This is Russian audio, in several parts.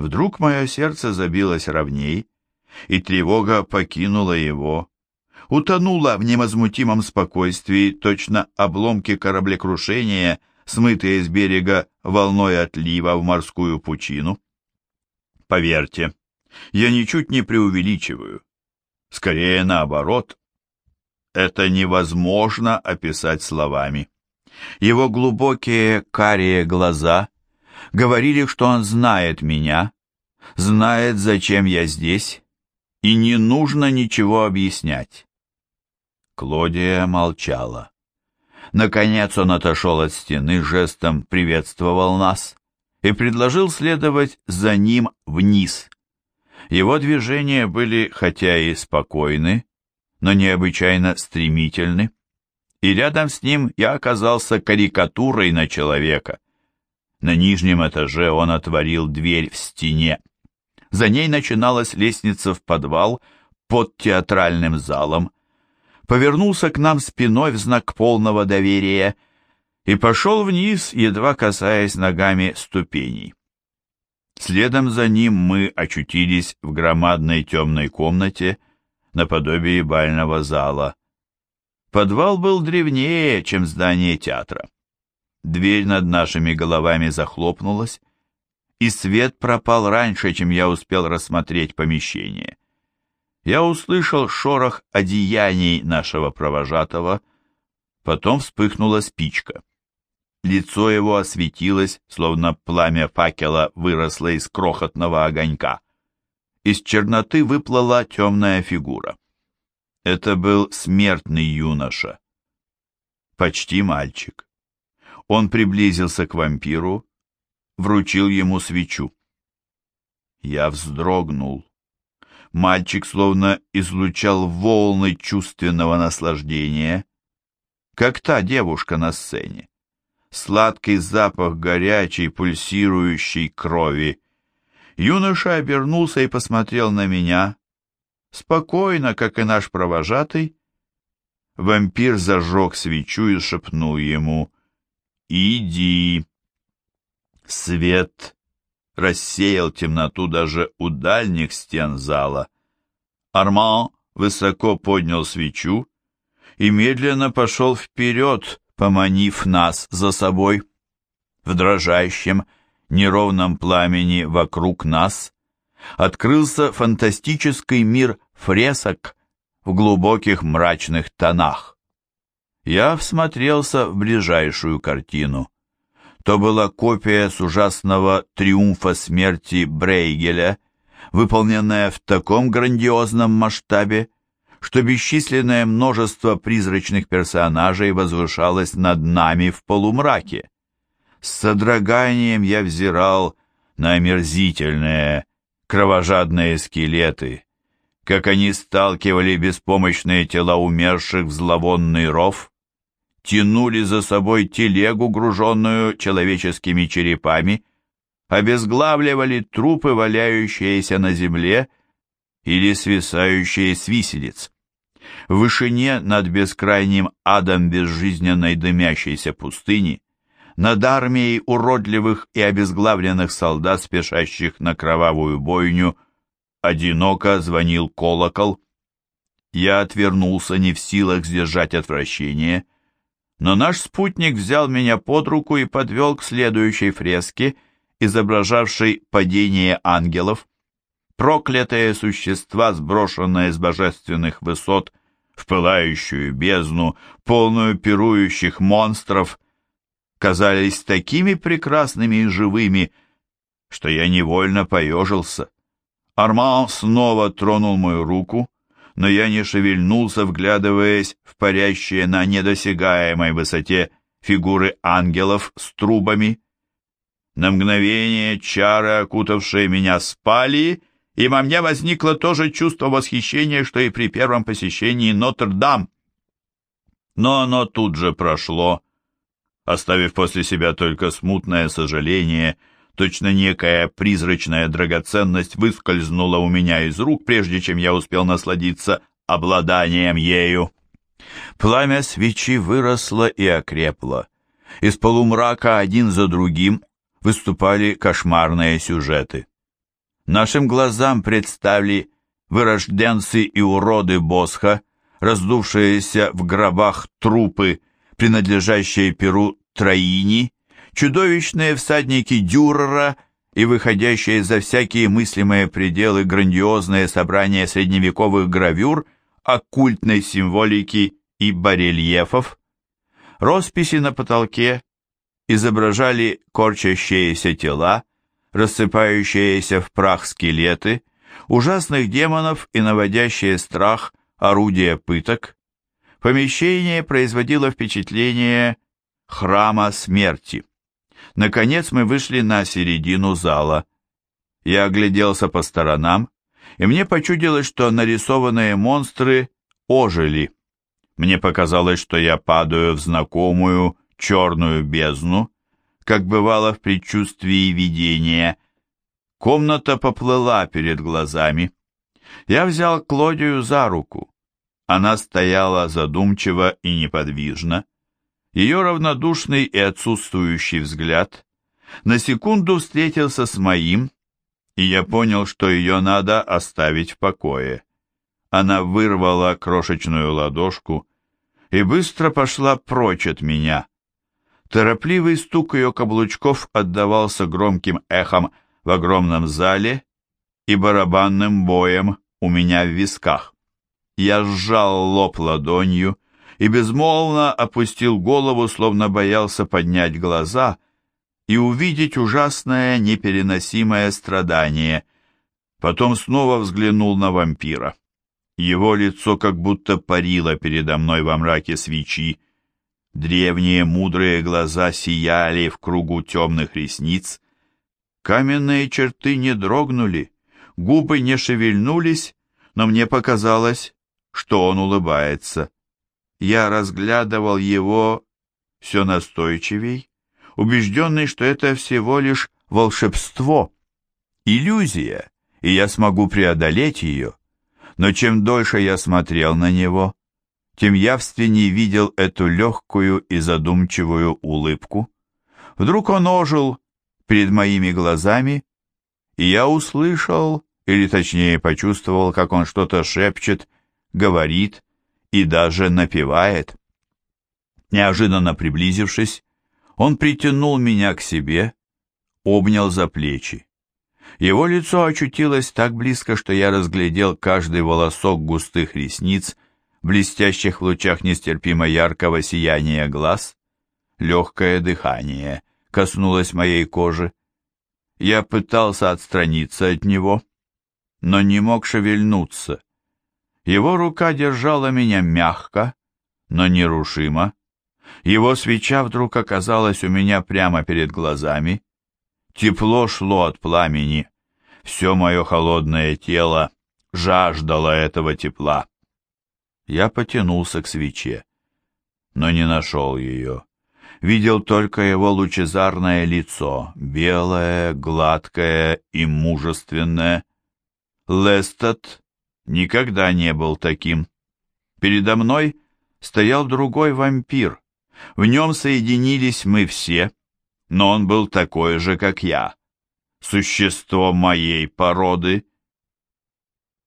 Вдруг мое сердце забилось ровней, и тревога покинула его. Утонула в невозмутимом спокойствии точно обломки кораблекрушения, смытые с берега волной отлива в морскую пучину. Поверьте, я ничуть не преувеличиваю. Скорее наоборот. Это невозможно описать словами. Его глубокие карие глаза говорили, что он знает меня, знает, зачем я здесь, и не нужно ничего объяснять. Клодия молчала. Наконец он отошел от стены, жестом приветствовал нас и предложил следовать за ним вниз. Его движения были хотя и спокойны, но необычайно стремительны, и рядом с ним я оказался карикатурой на человека. На нижнем этаже он отворил дверь в стене. За ней начиналась лестница в подвал под театральным залом, повернулся к нам спиной в знак полного доверия и пошел вниз, едва касаясь ногами ступеней. Следом за ним мы очутились в громадной темной комнате наподобие бального зала. Подвал был древнее, чем здание театра. Дверь над нашими головами захлопнулась, и свет пропал раньше, чем я успел рассмотреть помещение. Я услышал шорох одеяний нашего провожатого, потом вспыхнула спичка. Лицо его осветилось, словно пламя факела выросло из крохотного огонька. Из черноты выплыла темная фигура. Это был смертный юноша. Почти мальчик. Он приблизился к вампиру, вручил ему свечу. Я вздрогнул. Мальчик словно излучал волны чувственного наслаждения, как та девушка на сцене сладкий запах горячей, пульсирующей крови. Юноша обернулся и посмотрел на меня, спокойно, как и наш провожатый. Вампир зажег свечу и шепнул ему «Иди». Свет рассеял темноту даже у дальних стен зала. Арман высоко поднял свечу и медленно пошел вперед, поманив нас за собой. В дрожащем, неровном пламени вокруг нас открылся фантастический мир фресок в глубоких мрачных тонах. Я всмотрелся в ближайшую картину. То была копия с ужасного триумфа смерти Брейгеля, выполненная в таком грандиозном масштабе, что бесчисленное множество призрачных персонажей возвышалось над нами в полумраке. С содроганием я взирал на омерзительные, кровожадные скелеты, как они сталкивали беспомощные тела умерших в зловонный ров, тянули за собой телегу, груженную человеческими черепами, обезглавливали трупы, валяющиеся на земле, или свисающие с виселиц. В вышине над бескрайним адом безжизненной дымящейся пустыни, над армией уродливых и обезглавленных солдат, спешащих на кровавую бойню, одиноко звонил колокол. Я отвернулся, не в силах сдержать отвращение, но наш спутник взял меня под руку и подвел к следующей фреске, изображавшей падение ангелов проклятые существа, сброшенные с божественных высот в пылающую бездну, полную пирующих монстров, казались такими прекрасными и живыми, что я невольно поежился. Арман снова тронул мою руку, но я не шевельнулся, вглядываясь в парящие на недосягаемой высоте фигуры ангелов с трубами. На мгновение чары, окутавшие меня, спали, и во мне возникло то же чувство восхищения, что и при первом посещении Нотр-Дам. Но оно тут же прошло, оставив после себя только смутное сожаление, точно некая призрачная драгоценность выскользнула у меня из рук, прежде чем я успел насладиться обладанием ею. Пламя свечи выросло и окрепло. Из полумрака один за другим выступали кошмарные сюжеты. Нашим глазам представили вырожденцы и уроды Босха, раздувшиеся в гробах трупы, принадлежащие Перу Троини, чудовищные всадники Дюрера и выходящие за всякие мыслимые пределы грандиозные собрания средневековых гравюр, оккультной символики и барельефов. Росписи на потолке изображали корчащиеся тела, рассыпающиеся в прах скелеты, ужасных демонов и наводящие страх орудия пыток. Помещение производило впечатление храма смерти. Наконец мы вышли на середину зала. Я огляделся по сторонам, и мне почудилось, что нарисованные монстры ожили. Мне показалось, что я падаю в знакомую черную бездну, как бывало в предчувствии видения. Комната поплыла перед глазами. Я взял Клодию за руку. Она стояла задумчиво и неподвижно. Ее равнодушный и отсутствующий взгляд на секунду встретился с моим, и я понял, что ее надо оставить в покое. Она вырвала крошечную ладошку и быстро пошла прочь от меня. Торопливый стук ее каблучков отдавался громким эхом в огромном зале и барабанным боем у меня в висках. Я сжал лоб ладонью и безмолвно опустил голову, словно боялся поднять глаза и увидеть ужасное непереносимое страдание. Потом снова взглянул на вампира. Его лицо как будто парило передо мной во мраке свечи. Древние мудрые глаза сияли в кругу темных ресниц. Каменные черты не дрогнули, губы не шевельнулись, но мне показалось, что он улыбается. Я разглядывал его все настойчивей, убежденный, что это всего лишь волшебство, иллюзия, и я смогу преодолеть ее. Но чем дольше я смотрел на него, тем явственнее видел эту легкую и задумчивую улыбку. Вдруг он ожил перед моими глазами, и я услышал, или точнее почувствовал, как он что-то шепчет, говорит, и даже напевает. Неожиданно приблизившись, он притянул меня к себе, обнял за плечи. Его лицо очутилось так близко, что я разглядел каждый волосок густых ресниц, блестящих в лучах нестерпимо яркого сияния глаз. Легкое дыхание коснулось моей кожи. Я пытался отстраниться от него, но не мог шевельнуться. Его рука держала меня мягко, но нерушимо. Его свеча вдруг оказалась у меня прямо перед глазами. Тепло шло от пламени. Все мое холодное тело жаждало этого тепла. Я потянулся к свече, но не нашел ее. Видел только его лучезарное лицо, белое, гладкое и мужественное. Лестед никогда не был таким. Передо мной стоял другой вампир. В нем соединились мы все, но он был такой же, как я. Существо моей породы.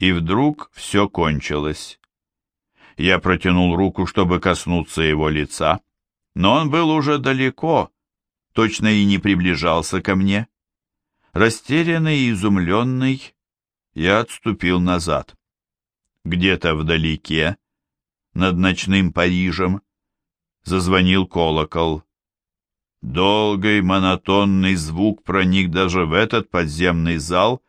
И вдруг все кончилось. Я протянул руку, чтобы коснуться его лица, но он был уже далеко, точно и не приближался ко мне. Растерянный и изумленный, я отступил назад. Где-то вдалеке, над ночным Парижем, зазвонил колокол. Долгий монотонный звук проник даже в этот подземный зал,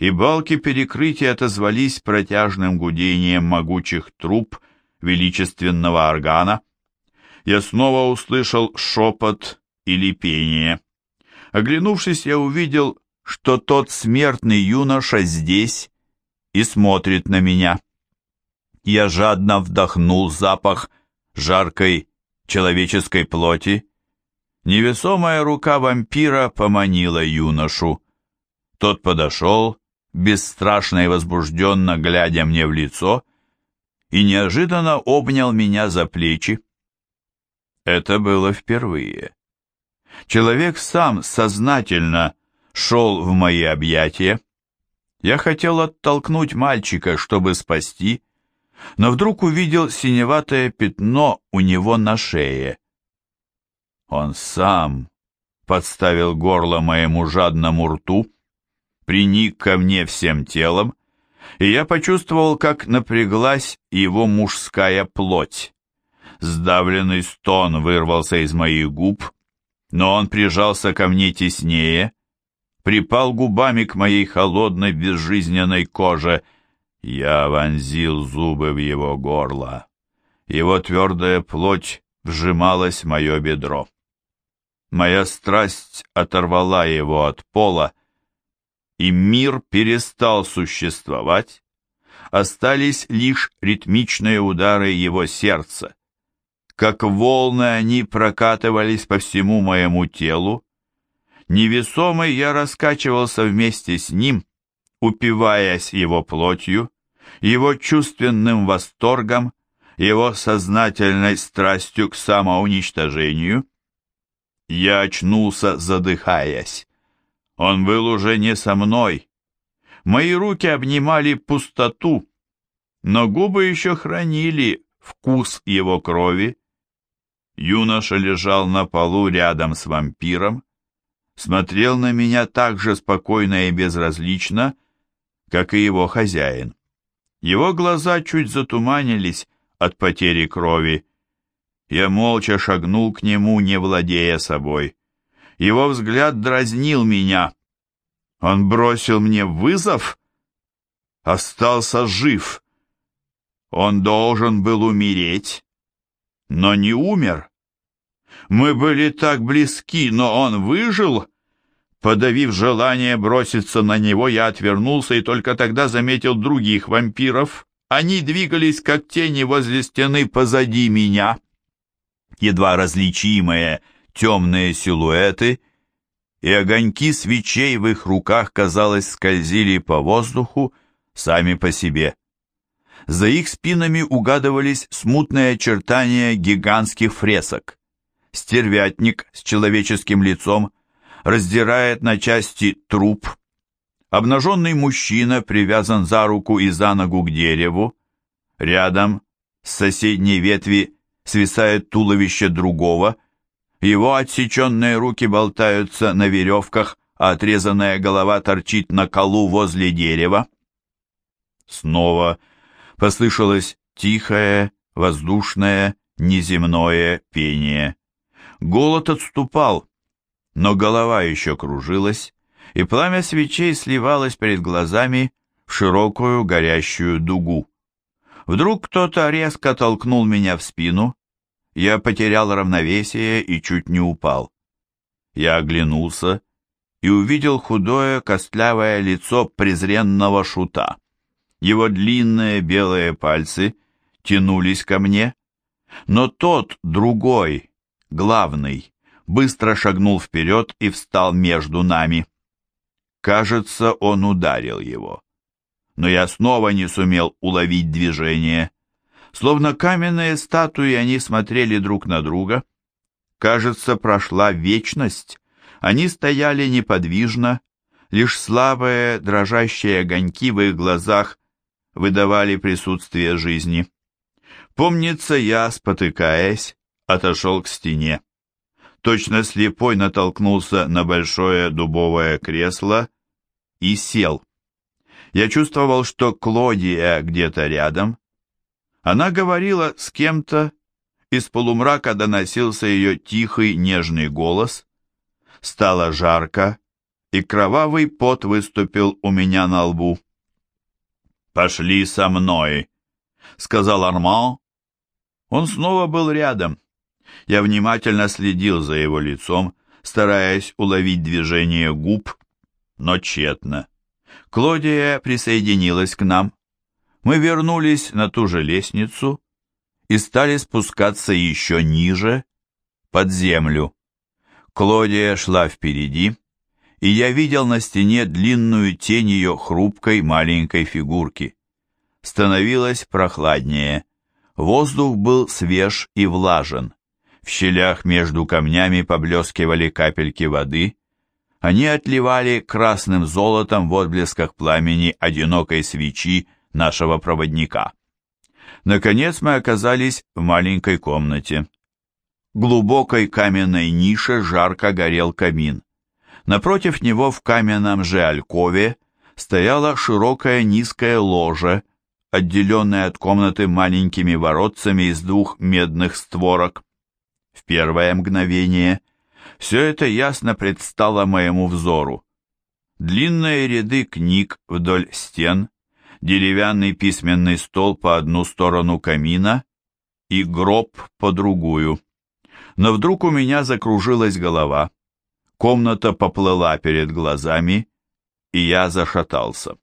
и балки перекрытия отозвались протяжным гудением могучих труб величественного органа. Я снова услышал шепот или пение. Оглянувшись, я увидел, что тот смертный юноша здесь, и смотрит на меня. Я жадно вдохнул запах жаркой человеческой плоти. Невесомая рука вампира поманила юношу. Тот подошел, бесстрашно и возбужденно глядя мне в лицо, и неожиданно обнял меня за плечи. Это было впервые. Человек сам сознательно шел в мои объятия. Я хотел оттолкнуть мальчика, чтобы спасти, но вдруг увидел синеватое пятно у него на шее. Он сам подставил горло моему жадному рту, приник ко мне всем телом, и я почувствовал, как напряглась его мужская плоть. Сдавленный стон вырвался из моих губ, но он прижался ко мне теснее, припал губами к моей холодной безжизненной коже. Я вонзил зубы в его горло. Его твердая плоть вжималась в мое бедро. Моя страсть оторвала его от пола, и мир перестал существовать, остались лишь ритмичные удары его сердца. Как волны они прокатывались по всему моему телу. Невесомый я раскачивался вместе с ним, упиваясь его плотью, его чувственным восторгом, его сознательной страстью к самоуничтожению. Я очнулся, задыхаясь. Он был уже не со мной. Мои руки обнимали пустоту, но губы еще хранили вкус его крови. Юноша лежал на полу рядом с вампиром, смотрел на меня так же спокойно и безразлично, как и его хозяин. Его глаза чуть затуманились от потери крови. Я молча шагнул к нему, не владея собой. Его взгляд дразнил меня. Он бросил мне вызов? Остался жив. Он должен был умереть, но не умер. Мы были так близки, но он выжил. Подавив желание броситься на него, я отвернулся и только тогда заметил других вампиров. Они двигались, как тени возле стены позади меня. Едва различимые темные силуэты и огоньки свечей в их руках, казалось, скользили по воздуху сами по себе. За их спинами угадывались смутные очертания гигантских фресок. Стервятник с человеческим лицом раздирает на части труп. Обнаженный мужчина привязан за руку и за ногу к дереву. Рядом, с соседней ветви, свисает туловище другого. Его отсеченные руки болтаются на веревках, а отрезанная голова торчит на колу возле дерева. Снова послышалось тихое, воздушное, неземное пение. Голод отступал, но голова еще кружилась, и пламя свечей сливалось перед глазами в широкую горящую дугу. Вдруг кто-то резко толкнул меня в спину, я потерял равновесие и чуть не упал. Я оглянулся и увидел худое костлявое лицо презренного шута. Его длинные белые пальцы тянулись ко мне, но тот, другой, главный, быстро шагнул вперед и встал между нами. Кажется, он ударил его. Но я снова не сумел уловить движение. Словно каменные статуи они смотрели друг на друга. Кажется, прошла вечность. Они стояли неподвижно, лишь слабые дрожащие огоньки в их глазах выдавали присутствие жизни. Помнится, я, спотыкаясь, отошел к стене. Точно слепой натолкнулся на большое дубовое кресло и сел. Я чувствовал, что Клодия где-то рядом, она говорила с кем-то, из полумрака доносился ее тихий нежный голос. Стало жарко, и кровавый пот выступил у меня на лбу. «Пошли со мной», — сказал Арман. Он снова был рядом. Я внимательно следил за его лицом, стараясь уловить движение губ, но тщетно. Клодия присоединилась к нам мы вернулись на ту же лестницу и стали спускаться еще ниже, под землю. Клодия шла впереди, и я видел на стене длинную тень ее хрупкой маленькой фигурки. Становилось прохладнее. Воздух был свеж и влажен. В щелях между камнями поблескивали капельки воды, Они отливали красным золотом в отблесках пламени одинокой свечи нашего проводника. Наконец мы оказались в маленькой комнате. В глубокой каменной нише жарко горел камин. Напротив него в каменном же алькове стояла широкая низкая ложа, отделенная от комнаты маленькими воротцами из двух медных створок. В первое мгновение все это ясно предстало моему взору. Длинные ряды книг вдоль стен, деревянный письменный стол по одну сторону камина и гроб по другую. Но вдруг у меня закружилась голова, комната поплыла перед глазами, и я зашатался.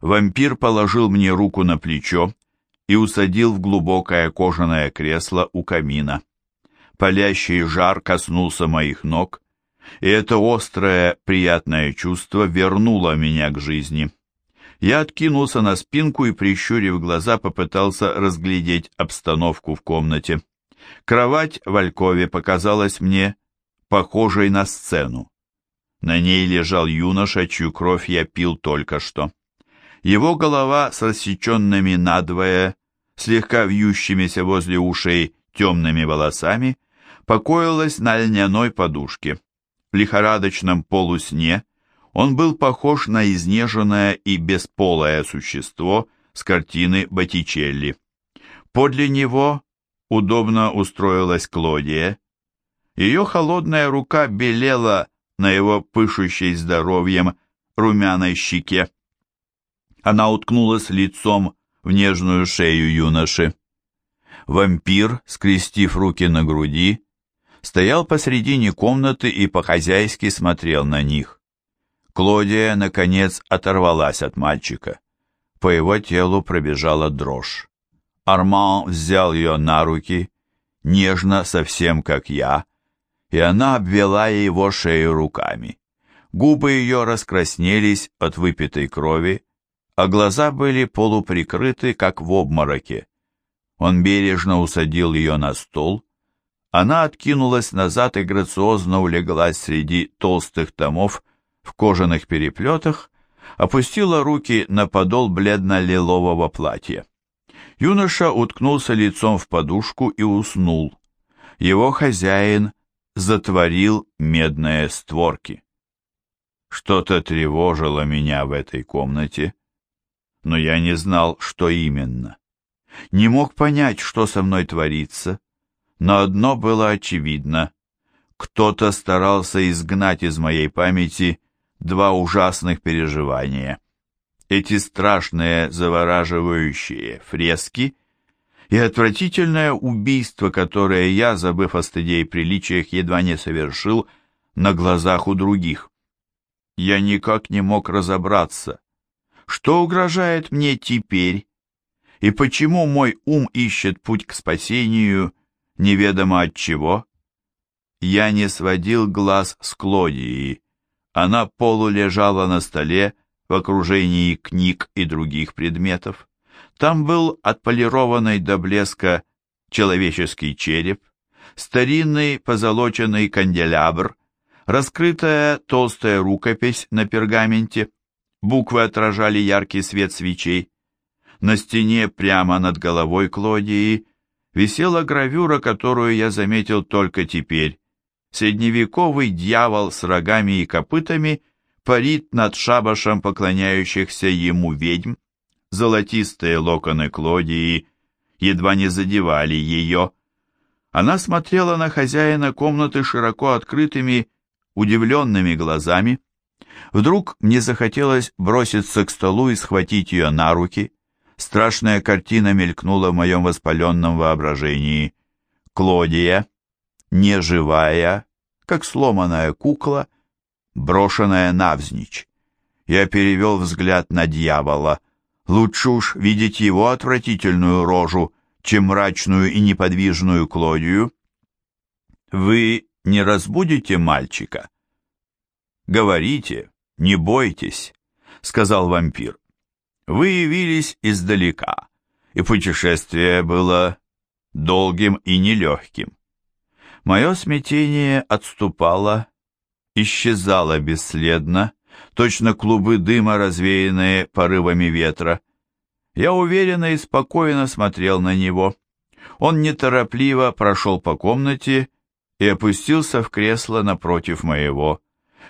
Вампир положил мне руку на плечо и усадил в глубокое кожаное кресло у камина. Палящий жар коснулся моих ног, и это острое, приятное чувство вернуло меня к жизни. Я откинулся на спинку и, прищурив глаза, попытался разглядеть обстановку в комнате. Кровать в Алькове показалась мне похожей на сцену. На ней лежал юноша, чью кровь я пил только что. Его голова с рассеченными надвое, слегка вьющимися возле ушей темными волосами, покоилась на льняной подушке. В лихорадочном полусне он был похож на изнеженное и бесполое существо с картины Боттичелли. Подле него удобно устроилась Клодия. Ее холодная рука белела на его пышущей здоровьем румяной щеке. Она уткнулась лицом в нежную шею юноши. Вампир, скрестив руки на груди, стоял посредине комнаты и по-хозяйски смотрел на них. Клодия, наконец, оторвалась от мальчика. По его телу пробежала дрожь. Арман взял ее на руки, нежно, совсем как я, и она обвела его шею руками. Губы ее раскраснелись от выпитой крови, а глаза были полуприкрыты, как в обмороке. Он бережно усадил ее на стол. Она откинулась назад и грациозно улеглась среди толстых томов в кожаных переплетах, опустила руки на подол бледно-лилового платья. Юноша уткнулся лицом в подушку и уснул. Его хозяин затворил медные створки. Что-то тревожило меня в этой комнате, но я не знал, что именно. Не мог понять, что со мной творится, но одно было очевидно. Кто-то старался изгнать из моей памяти два ужасных переживания. Эти страшные завораживающие фрески — и отвратительное убийство, которое я, забыв о стыде и приличиях, едва не совершил на глазах у других. Я никак не мог разобраться, что угрожает мне теперь, и почему мой ум ищет путь к спасению неведомо от чего. Я не сводил глаз с Клодии, она полулежала на столе в окружении книг и других предметов. Там был отполированный до блеска человеческий череп, старинный позолоченный канделябр, раскрытая толстая рукопись на пергаменте, буквы отражали яркий свет свечей. На стене прямо над головой Клодии висела гравюра, которую я заметил только теперь. Средневековый дьявол с рогами и копытами парит над шабашем поклоняющихся ему ведьм, золотистые локоны Клодии едва не задевали ее. Она смотрела на хозяина комнаты широко открытыми, удивленными глазами. Вдруг мне захотелось броситься к столу и схватить ее на руки. Страшная картина мелькнула в моем воспаленном воображении. Клодия, неживая, как сломанная кукла, брошенная навзничь. Я перевел взгляд на дьявола. Лучше уж видеть его отвратительную рожу, чем мрачную и неподвижную Клодию. Вы не разбудите мальчика? Говорите, не бойтесь, сказал вампир. Вы явились издалека, и путешествие было долгим и нелегким. Мое смятение отступало, исчезала бесследно, точно клубы дыма, развеянные порывами ветра. Я уверенно и спокойно смотрел на него. Он неторопливо прошел по комнате и опустился в кресло напротив моего.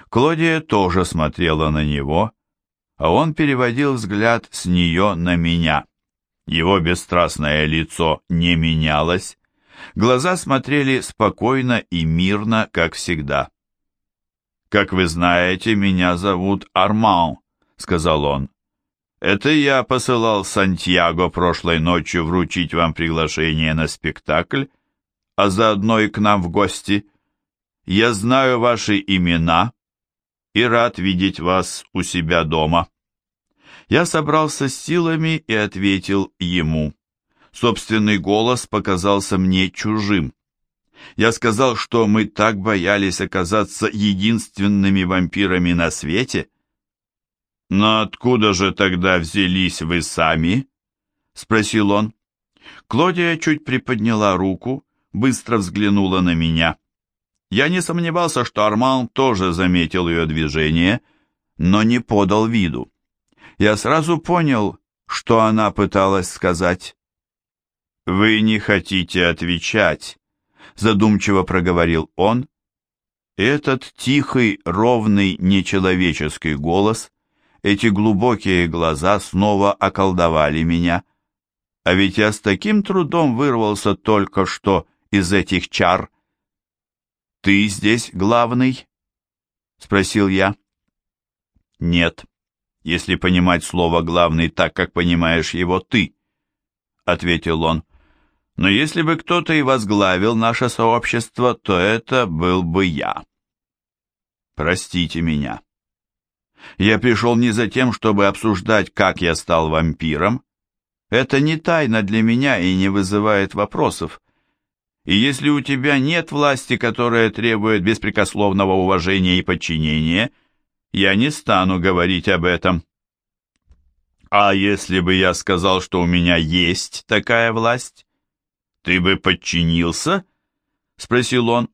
Клодия тоже смотрела на него, а он переводил взгляд с нее на меня. Его бесстрастное лицо не менялось, глаза смотрели спокойно и мирно, как всегда. «Как вы знаете, меня зовут Арман», — сказал он. «Это я посылал Сантьяго прошлой ночью вручить вам приглашение на спектакль, а заодно и к нам в гости. Я знаю ваши имена и рад видеть вас у себя дома». Я собрался с силами и ответил ему. Собственный голос показался мне чужим. Я сказал, что мы так боялись оказаться единственными вампирами на свете. «Но откуда же тогда взялись вы сами?» — спросил он. Клодия чуть приподняла руку, быстро взглянула на меня. Я не сомневался, что Арман тоже заметил ее движение, но не подал виду. Я сразу понял, что она пыталась сказать. «Вы не хотите отвечать», задумчиво проговорил он. Этот тихий, ровный, нечеловеческий голос, эти глубокие глаза снова околдовали меня. А ведь я с таким трудом вырвался только что из этих чар. «Ты здесь главный?» — спросил я. «Нет, если понимать слово «главный» так, как понимаешь его ты», — ответил он. Но если бы кто-то и возглавил наше сообщество, то это был бы я. Простите меня. Я пришел не за тем, чтобы обсуждать, как я стал вампиром. Это не тайна для меня и не вызывает вопросов. И если у тебя нет власти, которая требует беспрекословного уважения и подчинения, я не стану говорить об этом. А если бы я сказал, что у меня есть такая власть, «Ты бы подчинился?» — спросил он.